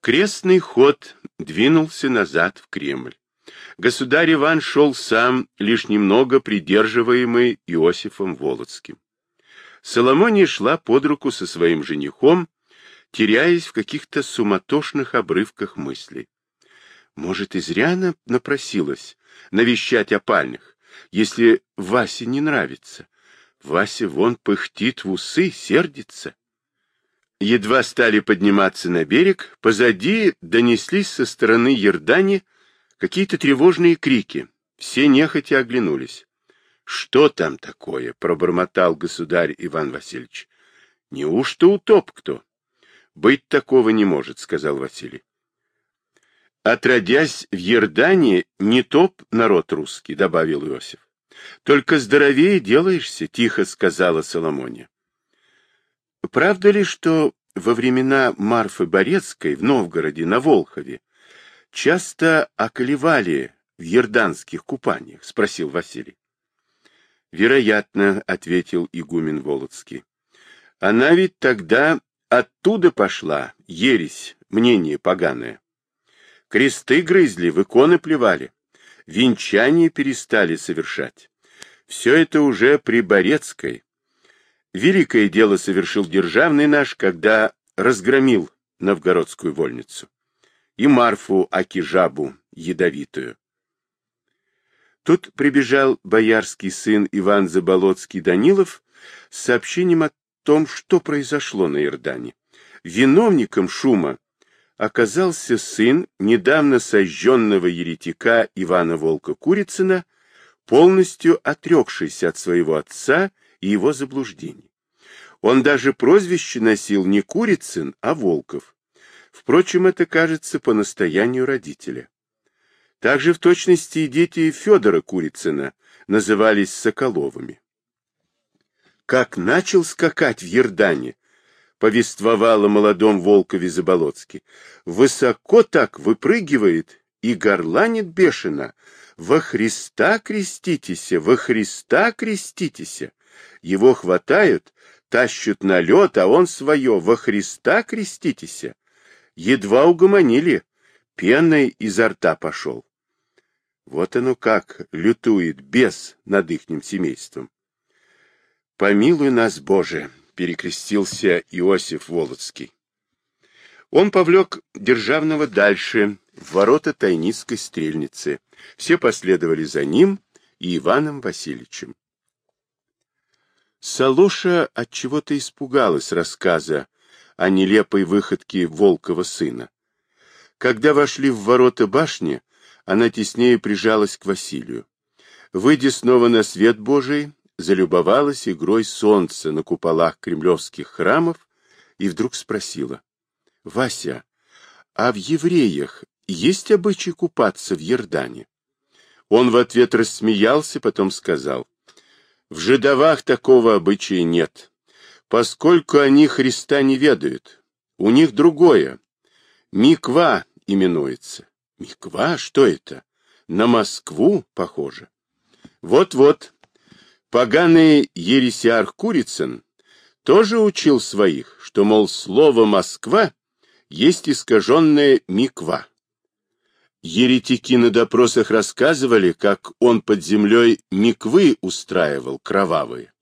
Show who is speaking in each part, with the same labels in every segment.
Speaker 1: Крестный ход двинулся назад в Кремль. Государь Иван шел сам, лишь немного придерживаемый Иосифом Володским. Соломония шла под руку со своим женихом, теряясь в каких-то суматошных обрывках мыслей. Может, и зря она напросилась навещать опальных, если Васе не нравится. Вася вон пыхтит в усы, сердится. Едва стали подниматься на берег, позади донеслись со стороны Ердани какие-то тревожные крики. Все нехотя оглянулись. — Что там такое? — пробормотал государь Иван Васильевич. — Неужто утоп кто? — Быть такого не может, — сказал Василий. Отродясь в Ердане, не топ народ русский, — добавил Иосиф. Только здоровее делаешься, — тихо сказала Соломония. Правда ли, что во времена Марфы Борецкой в Новгороде на Волхове часто околевали в ерданских купаниях? — спросил Василий. — Вероятно, — ответил игумен Володский. — Она ведь тогда оттуда пошла, ересь, мнение поганое. Кресты грызли, в иконы плевали, венчание перестали совершать. Все это уже при Борецкой. Великое дело совершил державный наш, когда разгромил новгородскую вольницу. И Марфу Акижабу ядовитую. Тут прибежал боярский сын Иван Заболоцкий Данилов с сообщением о том, что произошло на Ирдане. Виновником шума оказался сын недавно сожженного еретика Ивана Волка-Курицына, полностью отрекшийся от своего отца и его заблуждений. Он даже прозвище носил не Курицын, а Волков. Впрочем, это кажется по настоянию родителя. Также в точности и дети Федора Курицына назывались Соколовыми. Как начал скакать в Ердане, повествовала молодом Волкове Заболоцки, высоко так выпрыгивает и горланит бешено, «Во Христа креститеся! Во Христа креститеся!» Его хватают, тащут на лед, а он свое «Во Христа креститеся!» Едва угомонили, пеной изо рта пошел. Вот оно как лютует бес над ихним семейством. «Помилуй нас, Боже!» — перекрестился Иосиф Володский. Он повлек Державного дальше, в ворота Тайницкой стрельницы. Все последовали за ним и Иваном Васильевичем. Салоша от чего то испугалась рассказа о нелепой выходке Волкова сына. Когда вошли в ворота башни, она теснее прижалась к Василию. Выйдя снова на свет Божий, залюбовалась игрой солнца на куполах кремлевских храмов и вдруг спросила. — Вася, а в евреях есть обычай купаться в Ердане? Он в ответ рассмеялся, потом сказал, «В жидовах такого обычая нет, поскольку они Христа не ведают. У них другое. Миква именуется. Миква? Что это? На Москву похоже. Вот-вот. Поганый ересиарх Курицын тоже учил своих, что, мол, слово «Москва» есть искаженное «Миква». Еретики на допросах рассказывали, как он под землей миквы устраивал, кровавые.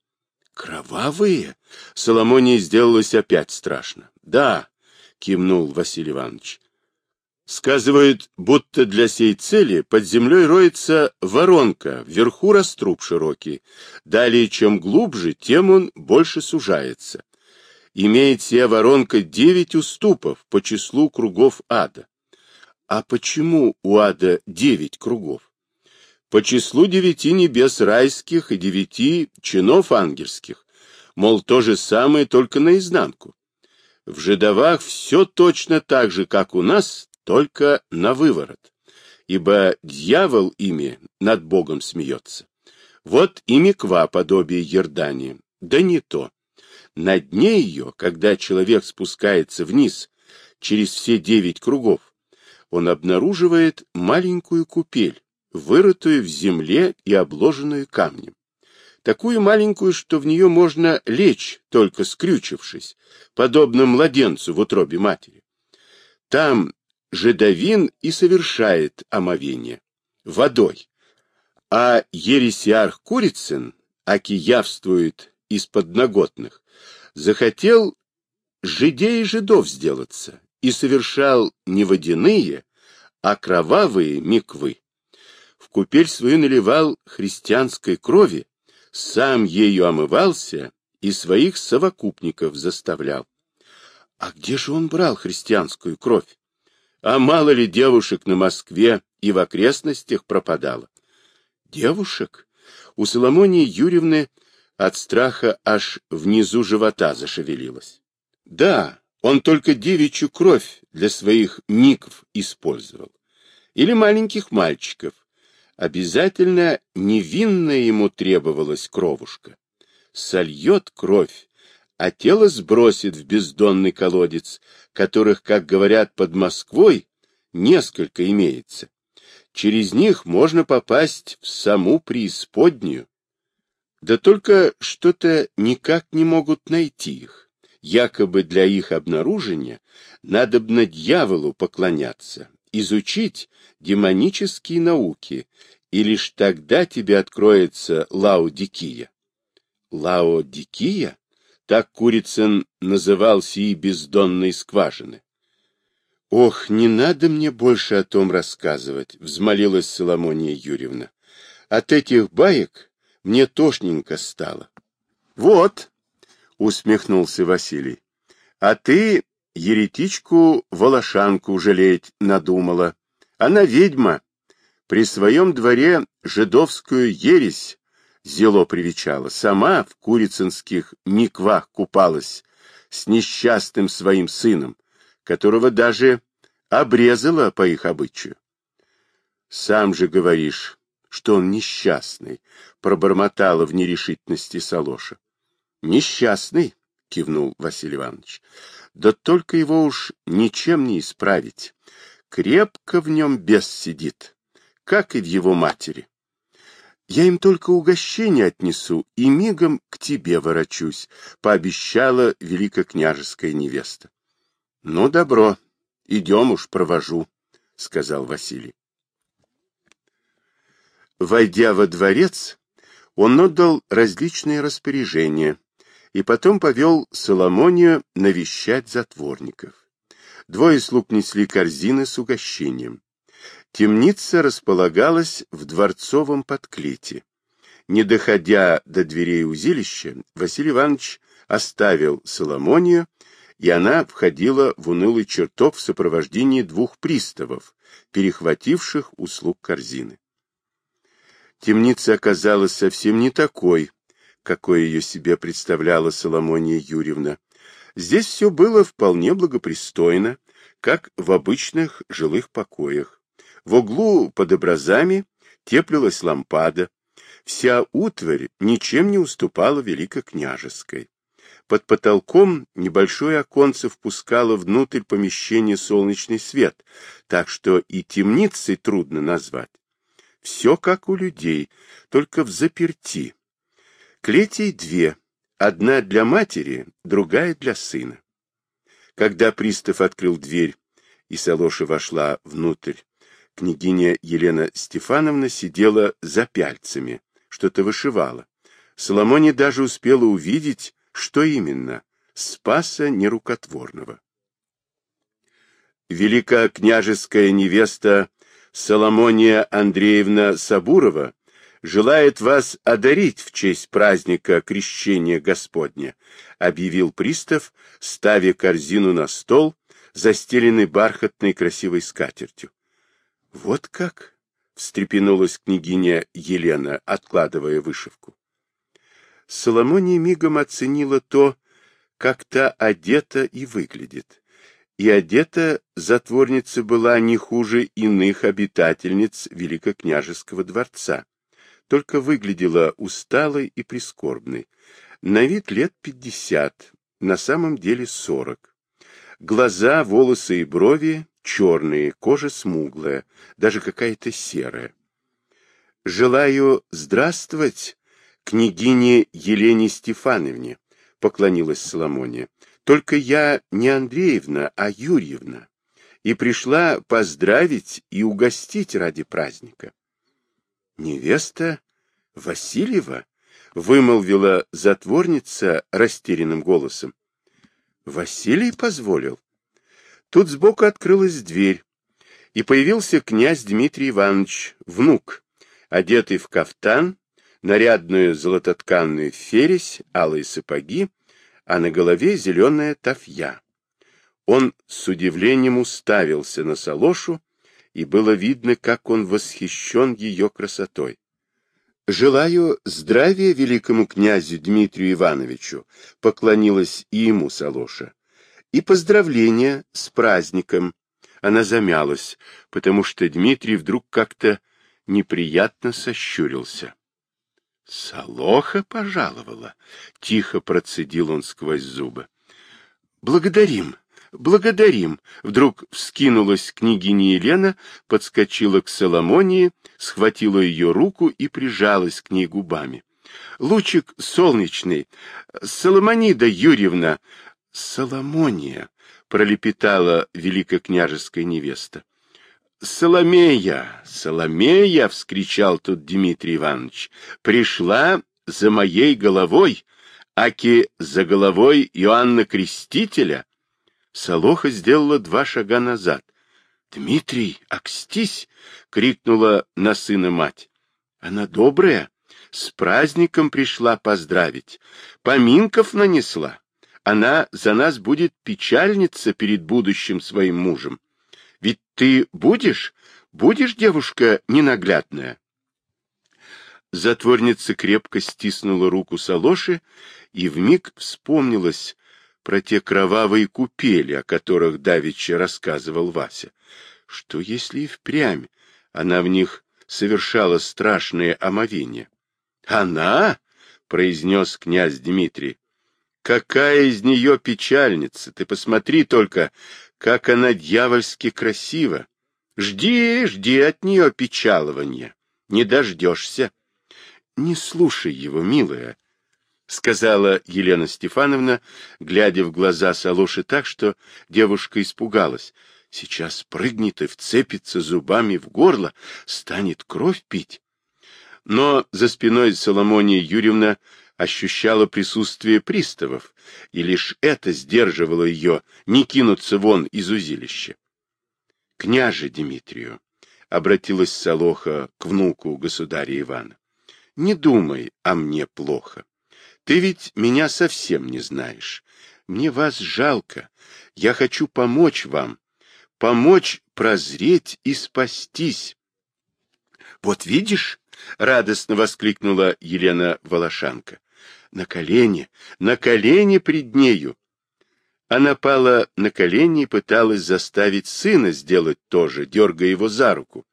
Speaker 1: Кровавые? Соломонии сделалось опять страшно. Да, кивнул Василий Иванович. Сказывают, будто для сей цели под землей роется воронка, вверху раструб широкий. Далее, чем глубже, тем он больше сужается. Имеет сия воронка девять уступов по числу кругов ада. А почему у ада девять кругов? По числу девяти небес райских и девяти чинов ангельских. Мол, то же самое, только наизнанку. В жидовах все точно так же, как у нас, только на выворот. Ибо дьявол ими над Богом смеется. Вот и меква подобие Ердания. Да не то. На дне ее, когда человек спускается вниз через все девять кругов, он обнаруживает маленькую купель, вырытую в земле и обложенную камнем. Такую маленькую, что в нее можно лечь, только скрючившись, подобно младенцу в утробе матери. там жидовин и совершает омовение водой, а ересиарх Курицын, аки явствует из подноготных, захотел жидей жидов сделаться и совершал не водяные, а кровавые миквы. В купель свою наливал христианской крови, сам ею омывался и своих совокупников заставлял. А где же он брал христианскую кровь? А мало ли девушек на Москве и в окрестностях пропадало? Девушек? У Соломонии Юрьевны от страха аж внизу живота зашевелилась. Да, он только девичью кровь для своих ников использовал. Или маленьких мальчиков. Обязательно невинная ему требовалась кровушка. Сольет кровь, а тело сбросит в бездонный колодец, которых, как говорят под Москвой, несколько имеется. Через них можно попасть в саму преисподнюю. Да только что-то никак не могут найти их. Якобы для их обнаружения надобно дьяволу поклоняться, изучить демонические науки, и лишь тогда тебе откроется Лаодикия. Лаодикия? Так Курицын называл сии бездонные скважины. «Ох, не надо мне больше о том рассказывать», — взмолилась Соломония Юрьевна. «От этих баек мне тошненько стало». «Вот», — усмехнулся Василий, — «а ты еретичку Волошанку жалеть надумала. Она ведьма. При своем дворе жидовскую ересь зело привечала, сама в курицынских миквах купалась с несчастным своим сыном, которого даже обрезала по их обычаю. Сам же говоришь, что он несчастный, пробормотала в нерешительности Салоша. Несчастный, кивнул Василий Иванович. Да только его уж ничем не исправить. Крепко в нем бес сидит, как и в его матери. Я им только угощение отнесу и мигом к тебе ворочусь, — пообещала великокняжеская невеста. — Ну, добро, идем уж, провожу, — сказал Василий. Войдя во дворец, он отдал различные распоряжения и потом повел Соломонию навещать затворников. Двое слуг несли корзины с угощением. Темница располагалась в дворцовом подклете. Не доходя до дверей узилища, Василий Иванович оставил Соломонию, и она входила в унылый чертог в сопровождении двух приставов, перехвативших услуг корзины. Темница оказалась совсем не такой, какой ее себе представляла Соломония Юрьевна. Здесь все было вполне благопристойно, как в обычных жилых покоях. В углу под образами теплилась лампада. Вся утварь ничем не уступала великокняжеской. Под потолком небольшое оконце впускало внутрь помещения солнечный свет, так что и темницей трудно назвать. Все как у людей, только в заперти. Клетей две, одна для матери, другая для сына. Когда пристав открыл дверь, и Салоша вошла внутрь, Княгиня Елена Стефановна сидела за пяльцами, что-то вышивала. Соломоне даже успела увидеть, что именно — Спаса Нерукотворного. Великокняжеская невеста Соломония Андреевна Сабурова желает вас одарить в честь праздника Крещения Господня, объявил пристав, ставя корзину на стол, застеленный бархатной красивой скатертью. Вот как? встрепенулась княгиня Елена, откладывая вышивку. Соломония мигом оценила то, как та одета и выглядит. И одета затворница была не хуже иных обитательниц Великокняжеского дворца, только выглядела усталой и прискорбной. На вид лет пятьдесят, на самом деле сорок. Глаза, волосы и брови черные, кожа смуглая, даже какая-то серая. «Желаю здравствовать княгине Елене Стефановне», — поклонилась Соломония. «Только я не Андреевна, а Юрьевна. и пришла поздравить и угостить ради праздника. Невеста Васильева вымолвила затворница растерянным голосом. Василий позволил. Тут сбоку открылась дверь, и появился князь Дмитрий Иванович, внук, одетый в кафтан, нарядную золототканную фересь, алые сапоги, а на голове зеленая тафья. Он с удивлением уставился на Салошу, и было видно, как он восхищен ее красотой. «Желаю здравия великому князю Дмитрию Ивановичу», — поклонилась и ему Салоша. «И поздравления с праздником». Она замялась, потому что Дмитрий вдруг как-то неприятно сощурился. «Салоха пожаловала», — тихо процедил он сквозь зубы. «Благодарим», Благодарим. Вдруг вскинулась княгиня Елена, подскочила к Соломонии, схватила ее руку и прижалась к ней губами. Лучик солнечный, Соломонида Юрьевна, Соломония, пролепетала великокняжеская невеста. Соломея, Соломея, вскричал тут Дмитрий Иванович, пришла за моей головой, аки за головой Иоанна Крестителя. Солоха сделала два шага назад. «Дмитрий, окстись!» — крикнула на сына мать. «Она добрая, с праздником пришла поздравить, поминков нанесла. Она за нас будет печальница перед будущим своим мужем. Ведь ты будешь, будешь, девушка ненаглядная?» Затворница крепко стиснула руку Салоши, и вмиг вспомнилась, про те кровавые купели, о которых давеча рассказывал Вася. Что если и впрямь она в них совершала страшные омовения? «Она?» — произнес князь Дмитрий. «Какая из нее печальница! Ты посмотри только, как она дьявольски красива! Жди, жди от нее печалования, не дождешься!» «Не слушай его, милая!» — сказала Елена Стефановна, глядя в глаза Салоши так, что девушка испугалась. Сейчас прыгнет и вцепится зубами в горло, станет кровь пить. Но за спиной Соломония Юрьевна ощущала присутствие приставов, и лишь это сдерживало ее не кинуться вон из узилища. — Княже Дмитрию, — обратилась Солоха к внуку государя Ивана, — не думай о мне плохо. Ты ведь меня совсем не знаешь. Мне вас жалко. Я хочу помочь вам. Помочь прозреть и спастись. Вот видишь, — радостно воскликнула Елена Волошанка. На колени, на колени пред нею. Она пала на колени и пыталась заставить сына сделать то же, дергая его за руку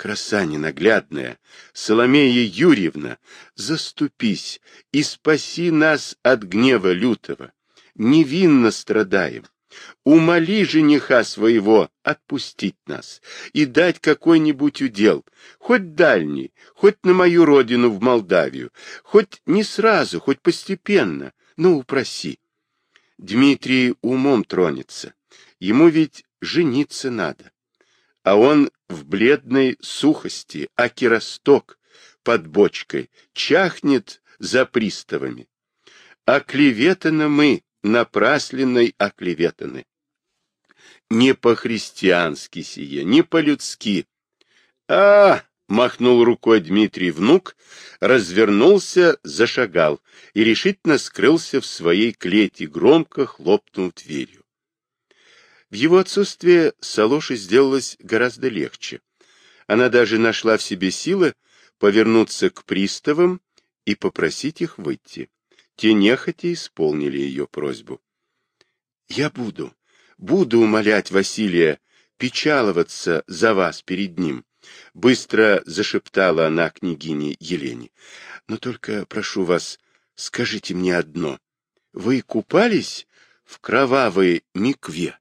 Speaker 1: краса ненаглядная, Соломея Юрьевна, заступись и спаси нас от гнева лютого. Невинно страдаем. Умоли жениха своего отпустить нас и дать какой-нибудь удел, хоть дальний, хоть на мою родину в Молдавию, хоть не сразу, хоть постепенно, но упроси. Дмитрий умом тронется, ему ведь жениться надо а он в бледной сухости, аки росток под бочкой, чахнет за приставами. Оклеветаны мы, напрасленной оклеветаны. Не по-христиански сие, не по-людски. А, махнул рукой Дмитрий внук, развернулся, зашагал и решительно скрылся в своей клете, громко хлопнув дверью. В его отсутствие Салоши сделалось гораздо легче. Она даже нашла в себе силы повернуться к приставам и попросить их выйти. Те нехотя исполнили ее просьбу. — Я буду, буду умолять Василия печаловаться за вас перед ним, — быстро зашептала она княгине Елене. — Но только, прошу вас, скажите мне одно. Вы купались в кровавой микве?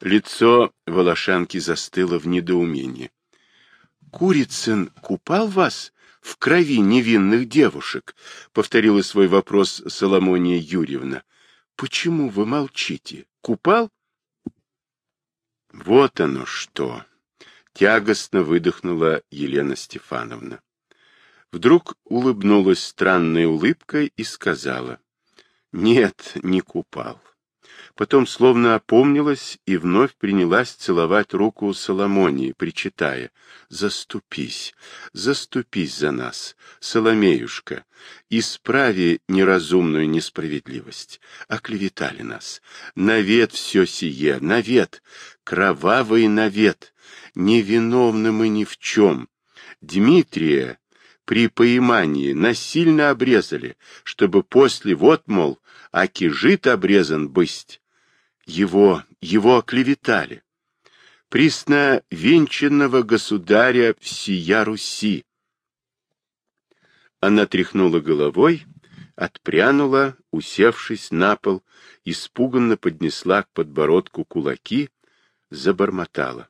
Speaker 1: Лицо Волошанки застыло в недоумении. — Курицын купал вас в крови невинных девушек? — повторила свой вопрос Соломония Юрьевна. — Почему вы молчите? Купал? Вот оно что! Тягостно выдохнула Елена Стефановна. Вдруг улыбнулась странной улыбкой и сказала. Нет, не купал. Потом словно опомнилась и вновь принялась целовать руку Соломонии, причитая. «Заступись, заступись за нас, Соломеюшка, исправи неразумную несправедливость. Оклеветали нас. Навет все сие, навет, кровавый навет. Невиновны мы ни в чем. Дмитрия при поимании насильно обрезали, чтобы после вот, мол, акижит обрезан бысть. Его, его оклеветали. Присно венчанного государя всея Руси. Она тряхнула головой, отпрянула, усевшись на пол, испуганно поднесла к подбородку кулаки, забормотала.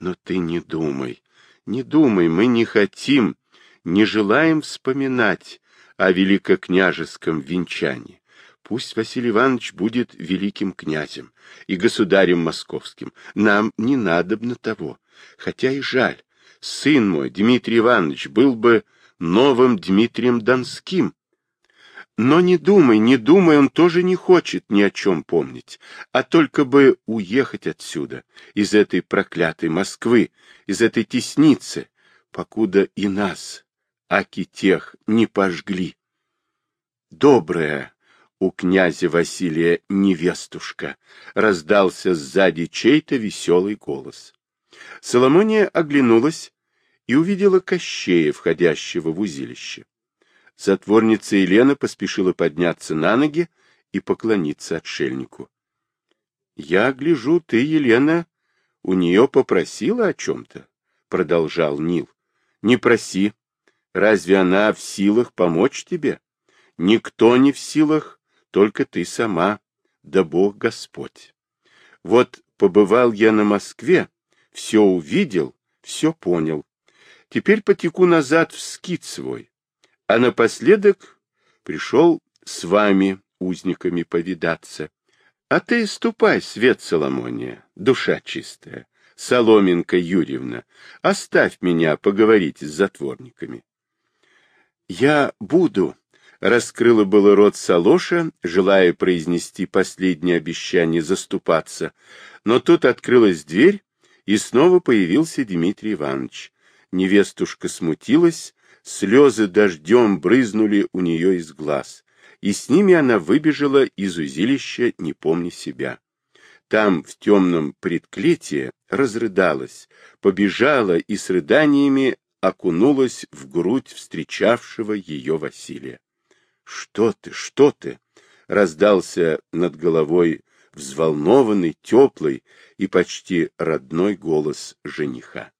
Speaker 1: Но ты не думай, не думай, мы не хотим, не желаем вспоминать о великокняжеском венчании. Пусть Василий Иванович будет великим князем и государем московским. Нам не надобно того. Хотя и жаль. Сын мой, Дмитрий Иванович, был бы новым Дмитрием Донским. Но не думай, не думай, он тоже не хочет ни о чем помнить, а только бы уехать отсюда, из этой проклятой Москвы, из этой тесницы, покуда и нас, аки тех, не пожгли. Добрая, у князя Василия невестушка, раздался сзади чей-то веселый голос. Соломония оглянулась и увидела Кощея, входящего в узилище. Затворница Елена поспешила подняться на ноги и поклониться отшельнику. — Я гляжу, ты, Елена, у нее попросила о чем-то, — продолжал Нил. — Не проси. Разве она в силах помочь тебе? Никто не в силах только ты сама, да Бог Господь. Вот побывал я на Москве, все увидел, все понял. Теперь потеку назад в скит свой, а напоследок пришел с вами, узниками, повидаться. А ты ступай, свет Соломония, душа чистая, Соломенка Юрьевна, оставь меня поговорить с затворниками. Я буду, Раскрыла было рот Салоша, желая произнести последнее обещание заступаться, но тут открылась дверь, и снова появился Дмитрий Иванович. Невестушка смутилась, слезы дождем брызнули у нее из глаз, и с ними она выбежала из узилища, не помня себя. Там, в темном предклетии, разрыдалась, побежала и с рыданиями окунулась в грудь встречавшего ее Василия. «Что ты, что ты?» — раздался над головой взволнованный, теплый и почти родной голос жениха.